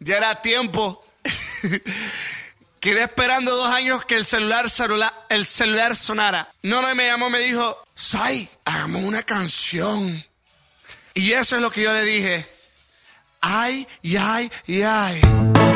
Ya era tiempo. Quedé esperando dos años que el celular, el celular sonara. No, no, me llamó, me dijo, Sai, hagamos una canción. Y eso es lo que yo le dije. Ay, ay, ay.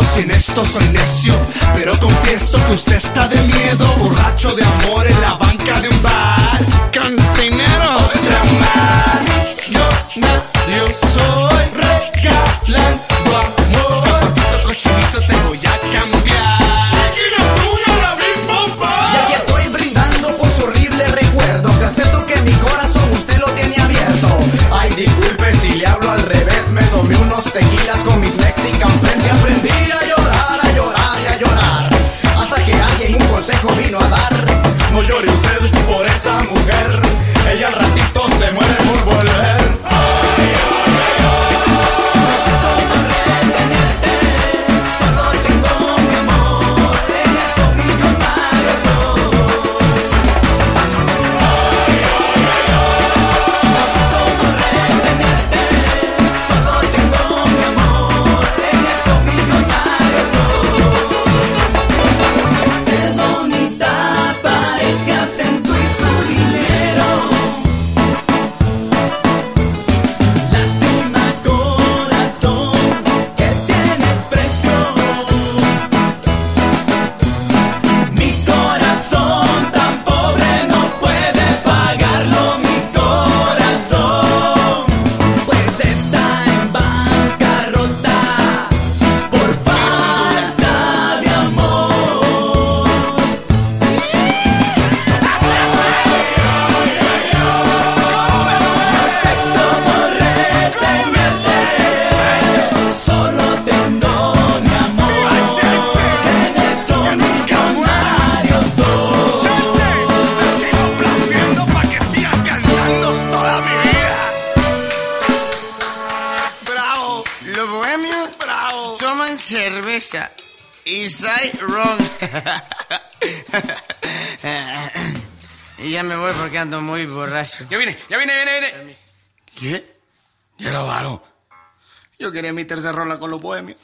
en esto soy necio, pero confieso que usted está de miedo, borracho de amor en la banca de un bar. Cantinero, otra más. Yo nadie soy regalante. cerveza. Isai y ya me voy porque ando muy borracho. Ya vine, ya vine, viene, viene. ¿Qué? Ya lo varo. Yo quería mi tercer rola con los bohemios.